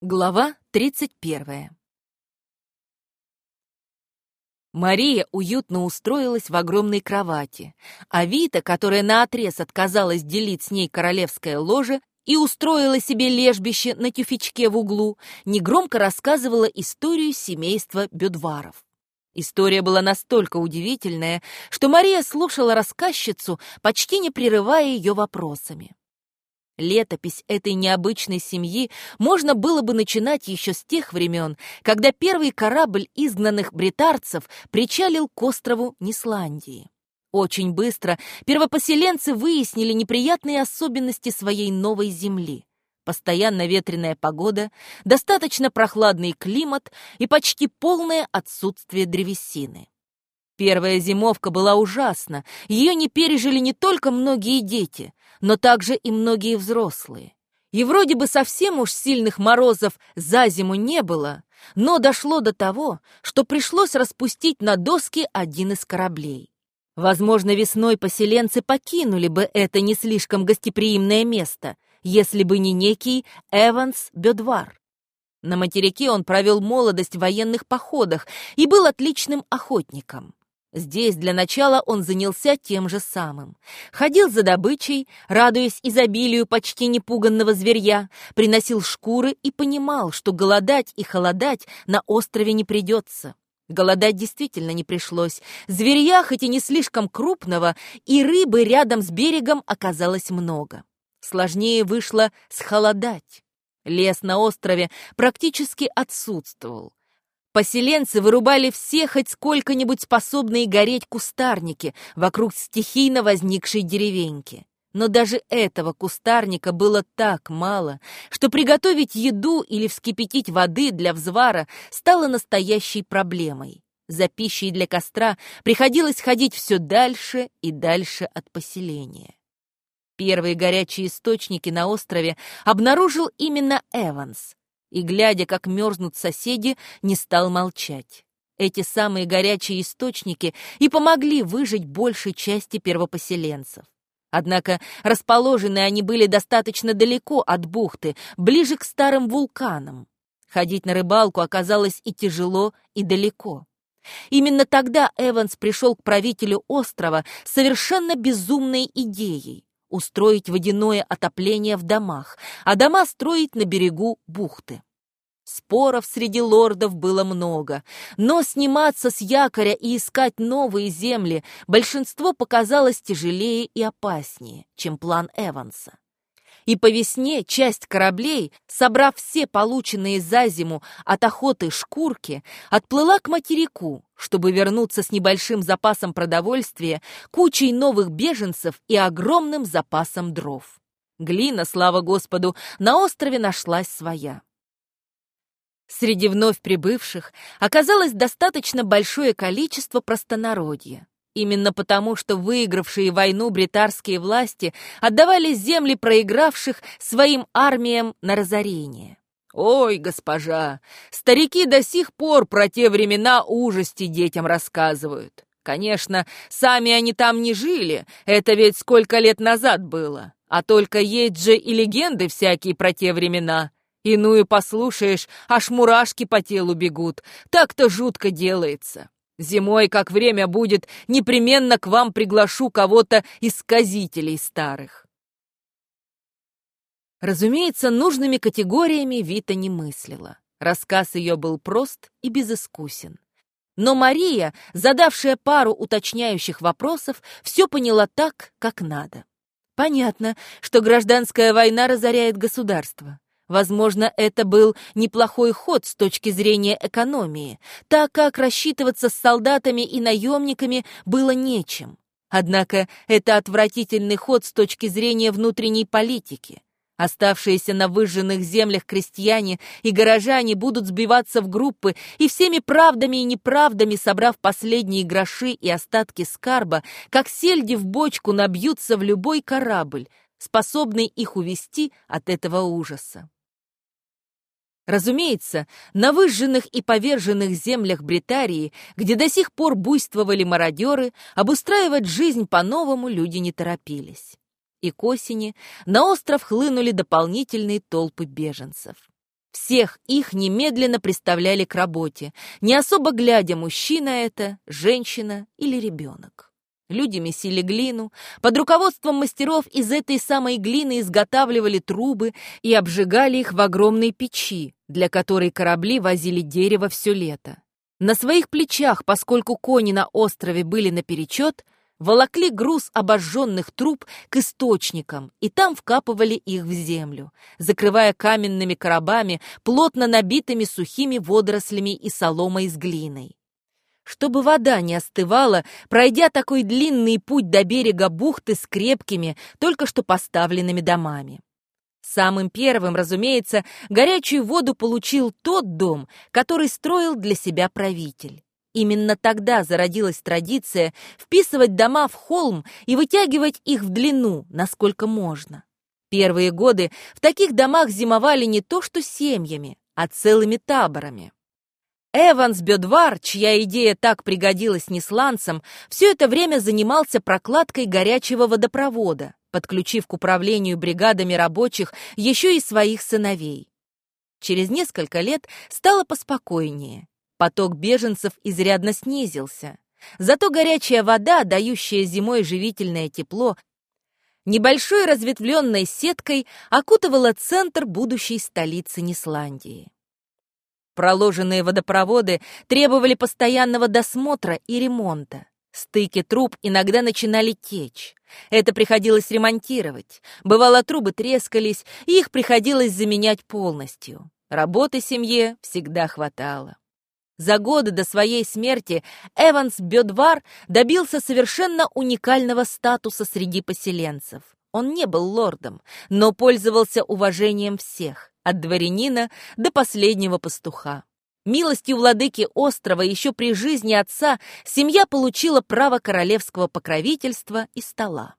Глава 31 Мария уютно устроилась в огромной кровати, а Вита, которая наотрез отказалась делить с ней королевское ложе и устроила себе лежбище на тюфячке в углу, негромко рассказывала историю семейства Бюдваров. История была настолько удивительная, что Мария слушала рассказчицу, почти не прерывая ее вопросами. Летопись этой необычной семьи можно было бы начинать еще с тех времен, когда первый корабль изгнанных бритарцев причалил к острову Нисландии. Очень быстро первопоселенцы выяснили неприятные особенности своей новой земли. Постоянно ветреная погода, достаточно прохладный климат и почти полное отсутствие древесины. Первая зимовка была ужасна, ее не пережили не только многие дети, но также и многие взрослые. И вроде бы совсем уж сильных морозов за зиму не было, но дошло до того, что пришлось распустить на доски один из кораблей. Возможно, весной поселенцы покинули бы это не слишком гостеприимное место, если бы не некий Эванс Бедвар. На материке он провел молодость в военных походах и был отличным охотником. Здесь для начала он занялся тем же самым. Ходил за добычей, радуясь изобилию почти непуганного зверья, приносил шкуры и понимал, что голодать и холодать на острове не придется. Голодать действительно не пришлось. Зверья, хоть и не слишком крупного, и рыбы рядом с берегом оказалось много. Сложнее вышло схолодать. Лес на острове практически отсутствовал. Поселенцы вырубали все хоть сколько-нибудь способные гореть кустарники вокруг стихийно возникшей деревеньки. Но даже этого кустарника было так мало, что приготовить еду или вскипятить воды для взвара стало настоящей проблемой. За пищей для костра приходилось ходить все дальше и дальше от поселения. Первые горячие источники на острове обнаружил именно Эванс и, глядя, как мерзнут соседи, не стал молчать. Эти самые горячие источники и помогли выжить большей части первопоселенцев. Однако расположены они были достаточно далеко от бухты, ближе к старым вулканам. Ходить на рыбалку оказалось и тяжело, и далеко. Именно тогда Эванс пришел к правителю острова с совершенно безумной идеей устроить водяное отопление в домах, а дома строить на берегу бухты. Споров среди лордов было много, но сниматься с якоря и искать новые земли большинство показалось тяжелее и опаснее, чем план Эванса и по весне часть кораблей, собрав все полученные за зиму от охоты шкурки, отплыла к материку, чтобы вернуться с небольшим запасом продовольствия, кучей новых беженцев и огромным запасом дров. Глина, слава Господу, на острове нашлась своя. Среди вновь прибывших оказалось достаточно большое количество простонародья. Именно потому, что выигравшие войну бритарские власти отдавали земли проигравших своим армиям на разорение. Ой, госпожа, старики до сих пор про те времена ужасти детям рассказывают. Конечно, сами они там не жили, это ведь сколько лет назад было. А только есть же и легенды всякие про те времена. Иную послушаешь, аж мурашки по телу бегут. Так-то жутко делается. Зимой, как время будет, непременно к вам приглашу кого-то из сказителей старых. Разумеется, нужными категориями Вита не мыслила. Рассказ ее был прост и безыскусен. Но Мария, задавшая пару уточняющих вопросов, все поняла так, как надо. Понятно, что гражданская война разоряет государство. Возможно, это был неплохой ход с точки зрения экономии, так как рассчитываться с солдатами и наемниками было нечем. Однако это отвратительный ход с точки зрения внутренней политики. Оставшиеся на выжженных землях крестьяне и горожане будут сбиваться в группы и всеми правдами и неправдами, собрав последние гроши и остатки скарба, как сельди в бочку набьются в любой корабль, способный их увести от этого ужаса. Разумеется, на выжженных и поверженных землях Бритарии, где до сих пор буйствовали мародеры, обустраивать жизнь по-новому люди не торопились. И к осени на остров хлынули дополнительные толпы беженцев. Всех их немедленно представляли к работе, не особо глядя, мужчина это, женщина или ребенок. Люди месили глину, под руководством мастеров из этой самой глины изготавливали трубы и обжигали их в огромной печи, для которой корабли возили дерево все лето. На своих плечах, поскольку кони на острове были наперечет, волокли груз обожженных труб к источникам и там вкапывали их в землю, закрывая каменными коробами, плотно набитыми сухими водорослями и соломой с глиной. Чтобы вода не остывала, пройдя такой длинный путь до берега бухты с крепкими, только что поставленными домами. Самым первым, разумеется, горячую воду получил тот дом, который строил для себя правитель. Именно тогда зародилась традиция вписывать дома в холм и вытягивать их в длину, насколько можно. Первые годы в таких домах зимовали не то что семьями, а целыми таборами. Эванс Бедвар, чья идея так пригодилась несланцам, все это время занимался прокладкой горячего водопровода, подключив к управлению бригадами рабочих еще и своих сыновей. Через несколько лет стало поспокойнее. Поток беженцев изрядно снизился. Зато горячая вода, дающая зимой живительное тепло, небольшой разветвленной сеткой окутывала центр будущей столицы Нисландии. Проложенные водопроводы требовали постоянного досмотра и ремонта. Стыки труб иногда начинали течь. Это приходилось ремонтировать. Бывало, трубы трескались, и их приходилось заменять полностью. Работы семье всегда хватало. За годы до своей смерти Эванс Бедвар добился совершенно уникального статуса среди поселенцев. Он не был лордом, но пользовался уважением всех, от дворянина до последнего пастуха. Милостью владыки острова еще при жизни отца семья получила право королевского покровительства и стола.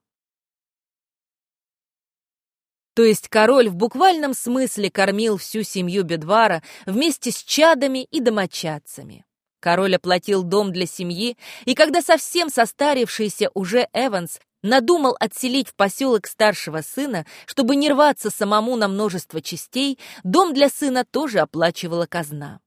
То есть король в буквальном смысле кормил всю семью Бедвара вместе с чадами и домочадцами. Король оплатил дом для семьи, и когда совсем состарившийся уже Эванс надумал отселить в поселок старшего сына, чтобы не рваться самому на множество частей, дом для сына тоже оплачивала казна.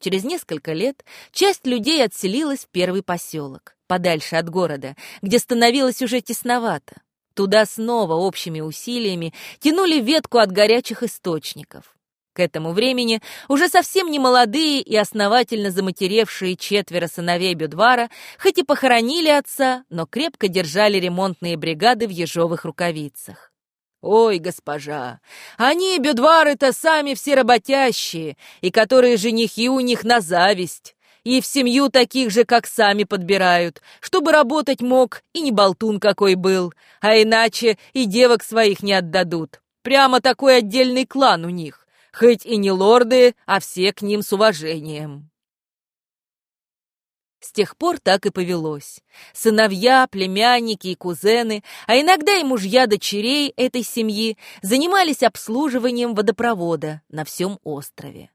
Через несколько лет часть людей отселилась в первый поселок, подальше от города, где становилось уже тесновато. Туда снова общими усилиями тянули ветку от горячих источников. К этому времени уже совсем не молодые и основательно заматеревшие четверо сыновей Бюдвара хоть и похоронили отца, но крепко держали ремонтные бригады в ежовых рукавицах. «Ой, госпожа, они, Бюдвары-то, сами все работящие, и которые женихи у них на зависть и в семью таких же, как сами, подбирают, чтобы работать мог и не болтун какой был, а иначе и девок своих не отдадут. Прямо такой отдельный клан у них, хоть и не лорды, а все к ним с уважением. С тех пор так и повелось. Сыновья, племянники и кузены, а иногда и мужья дочерей этой семьи занимались обслуживанием водопровода на всем острове.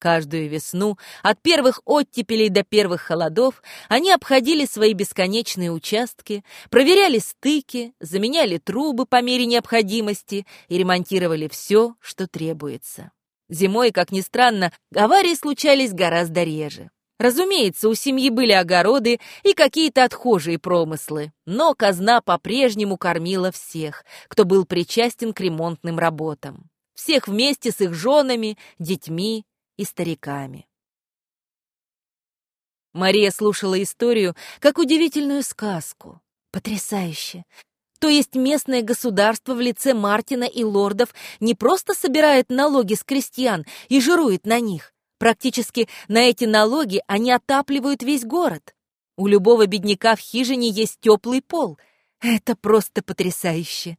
Каждую весну, от первых оттепелей до первых холодов, они обходили свои бесконечные участки, проверяли стыки, заменяли трубы по мере необходимости и ремонтировали все, что требуется. Зимой, как ни странно, аварии случались гораздо реже. Разумеется, у семьи были огороды и какие-то отхожие промыслы, но казна по-прежнему кормила всех, кто был причастен к ремонтным работам. Всех вместе с их женами, детьми и стариками. Мария слушала историю как удивительную сказку. Потрясающе! То есть местное государство в лице Мартина и лордов не просто собирает налоги с крестьян и жирует на них. Практически на эти налоги они отапливают весь город. У любого бедняка в хижине есть теплый пол. Это просто потрясающе.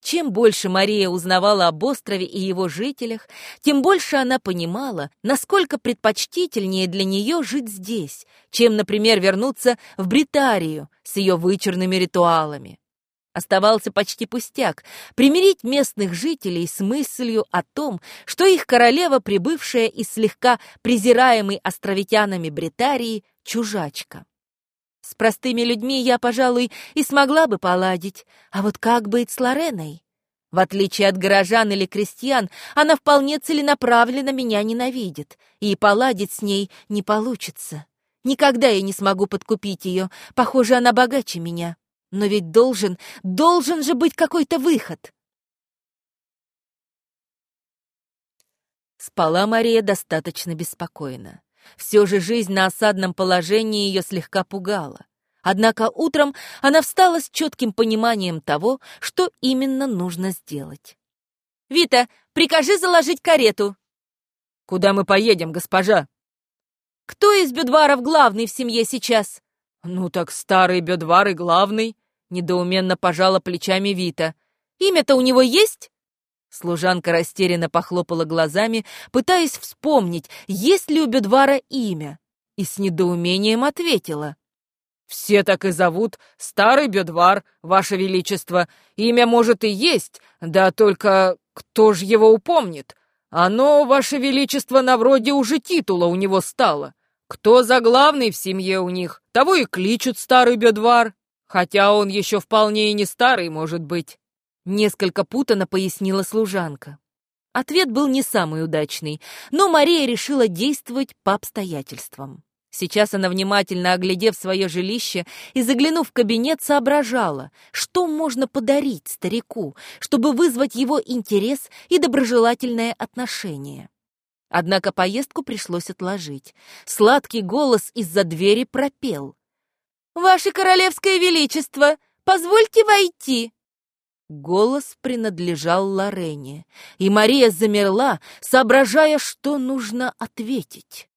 Чем больше Мария узнавала об острове и его жителях, тем больше она понимала, насколько предпочтительнее для нее жить здесь, чем, например, вернуться в Бритарию с ее вычурными ритуалами. Оставался почти пустяк — примирить местных жителей с мыслью о том, что их королева, прибывшая из слегка презираемой островитянами Бритарии, чужачка. С простыми людьми я, пожалуй, и смогла бы поладить. А вот как быть с Лореной? В отличие от горожан или крестьян, она вполне целенаправленно меня ненавидит, и поладить с ней не получится. Никогда я не смогу подкупить ее, похоже, она богаче меня. Но ведь должен, должен же быть какой-то выход. Спала Мария достаточно беспокойно. Все же жизнь на осадном положении ее слегка пугала. Однако утром она встала с четким пониманием того, что именно нужно сделать. «Вита, прикажи заложить карету!» «Куда мы поедем, госпожа?» «Кто из бедваров главный в семье сейчас?» «Ну так старый бедвар и главный», — недоуменно пожала плечами Вита. «Имя-то у него есть?» Служанка растерянно похлопала глазами, пытаясь вспомнить, есть ли у Бедвара имя, и с недоумением ответила. «Все так и зовут Старый Бедвар, Ваше Величество. Имя, может, и есть, да только кто ж его упомнит? Оно, Ваше Величество, на вроде уже титула у него стало. Кто за главный в семье у них, того и кличут Старый Бедвар, хотя он еще вполне и не старый, может быть». Несколько путано пояснила служанка. Ответ был не самый удачный, но Мария решила действовать по обстоятельствам. Сейчас она, внимательно оглядев свое жилище и заглянув в кабинет, соображала, что можно подарить старику, чтобы вызвать его интерес и доброжелательное отношение. Однако поездку пришлось отложить. Сладкий голос из-за двери пропел. «Ваше королевское величество, позвольте войти!» Голос принадлежал Лорене, и Мария замерла, соображая, что нужно ответить.